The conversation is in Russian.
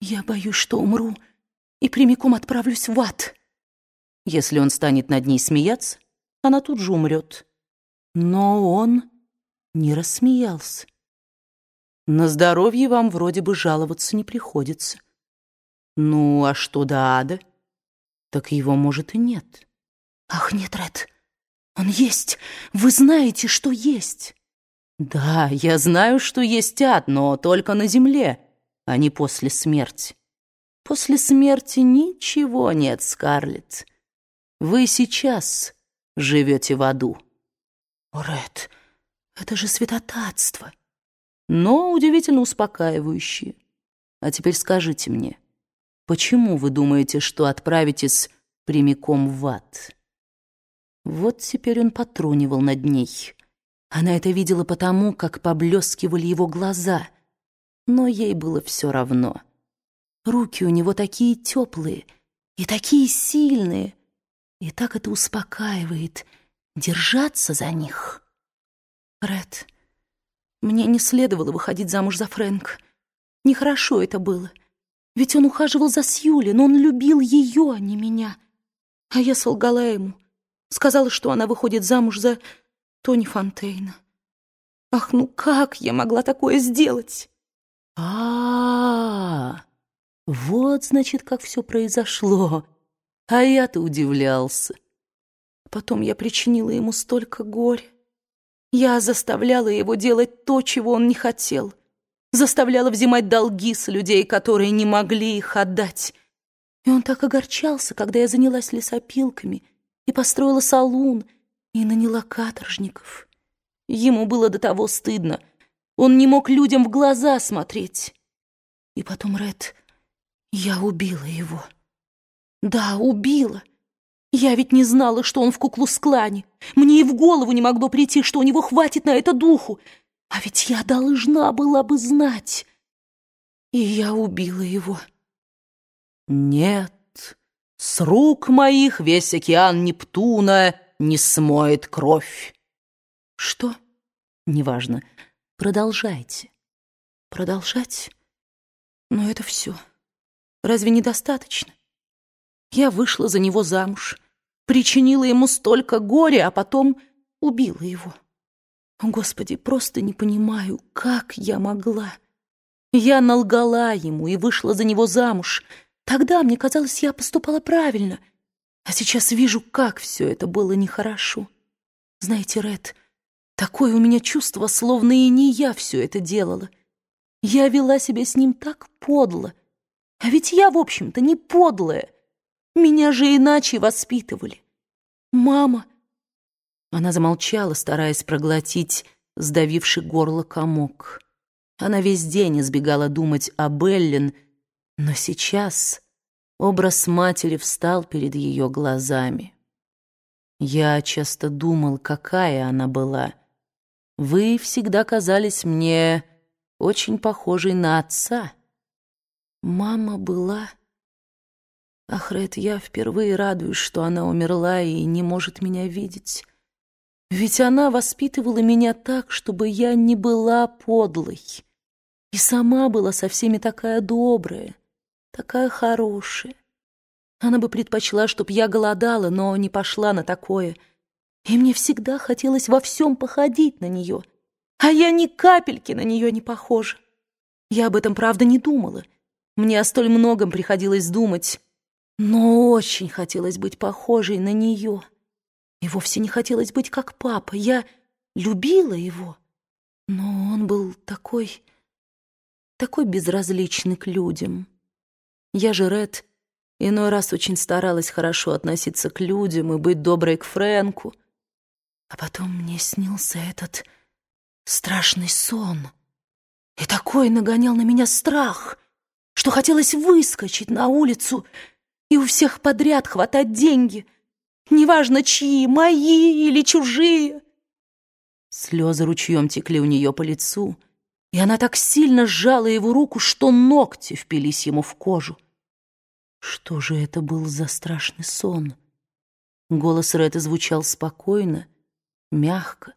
Я боюсь, что умру и прямиком отправлюсь в ад. Если он станет над ней смеяться, она тут же умрет. Но он не рассмеялся. На здоровье вам вроде бы жаловаться не приходится. Ну, а что до ада? Так его, может, и нет. Ах, нет, Ред, он есть. Вы знаете, что есть. Да, я знаю, что есть ад, но только на земле, а не после смерти. После смерти ничего нет, Скарлетт. Вы сейчас живете в аду. Ред, это же святотатство. Но удивительно успокаивающее. А теперь скажите мне, почему вы думаете, что отправитесь прямиком в ад? Вот теперь он потрунивал над ней. Она это видела потому, как поблескивали его глаза. Но ей было все равно. Руки у него такие теплые и такие сильные. И так это успокаивает держаться за них. Ред, мне не следовало выходить замуж за Фрэнк. Нехорошо это было. Ведь он ухаживал за Сьюли, но он любил ее, а не меня. А я солгала ему. Сказала, что она выходит замуж за Тони Фонтейна. Ах, ну как я могла такое сделать? А, вот, значит, как все произошло. А я-то удивлялся. Потом я причинила ему столько горя. Я заставляла его делать то, чего он не хотел. Заставляла взимать долги с людей, которые не могли их отдать. И он так огорчался, когда я занялась лесопилками и построила салун и наняла каторжников. Ему было до того стыдно. Он не мог людям в глаза смотреть. И потом, Ред, я убила его. Да, убила. Я ведь не знала, что он в Куклус-клане. Мне и в голову не могло прийти, что у него хватит на это духу. А ведь я должна была бы знать. И я убила его. Нет, с рук моих весь океан Нептуна не смоет кровь. Что? Неважно. Продолжайте. Продолжать? Но это все. Разве недостаточно? Я вышла за него замуж, причинила ему столько горя, а потом убила его. Господи, просто не понимаю, как я могла. Я налгала ему и вышла за него замуж. Тогда мне казалось, я поступала правильно. А сейчас вижу, как все это было нехорошо. Знаете, Ред, такое у меня чувство, словно и не я все это делала. Я вела себя с ним так подло. А ведь я, в общем-то, не подлая. Меня же иначе воспитывали. Мама...» Она замолчала, стараясь проглотить сдавивший горло комок. Она весь день избегала думать о Беллин, но сейчас образ матери встал перед ее глазами. Я часто думал, какая она была. Вы всегда казались мне очень похожей на отца. Мама была... Ах, Ред, я впервые радуюсь, что она умерла и не может меня видеть. Ведь она воспитывала меня так, чтобы я не была подлой. И сама была со всеми такая добрая, такая хорошая. Она бы предпочла, чтоб я голодала, но не пошла на такое. И мне всегда хотелось во всем походить на нее. А я ни капельки на нее не похожа. Я об этом, правда, не думала. Мне о столь многом приходилось думать, но очень хотелось быть похожей на нее. И вовсе не хотелось быть как папа. Я любила его, но он был такой, такой безразличный к людям. Я же, Ред, иной раз очень старалась хорошо относиться к людям и быть доброй к Фрэнку. А потом мне снился этот страшный сон. И такой нагонял на меня страх, что хотелось выскочить на улицу и у всех подряд хватать деньги. Неважно, чьи, мои или чужие. Слезы ручьем текли у нее по лицу, и она так сильно сжала его руку, что ногти впились ему в кожу. Что же это был за страшный сон? Голос Ретта звучал спокойно, мягко,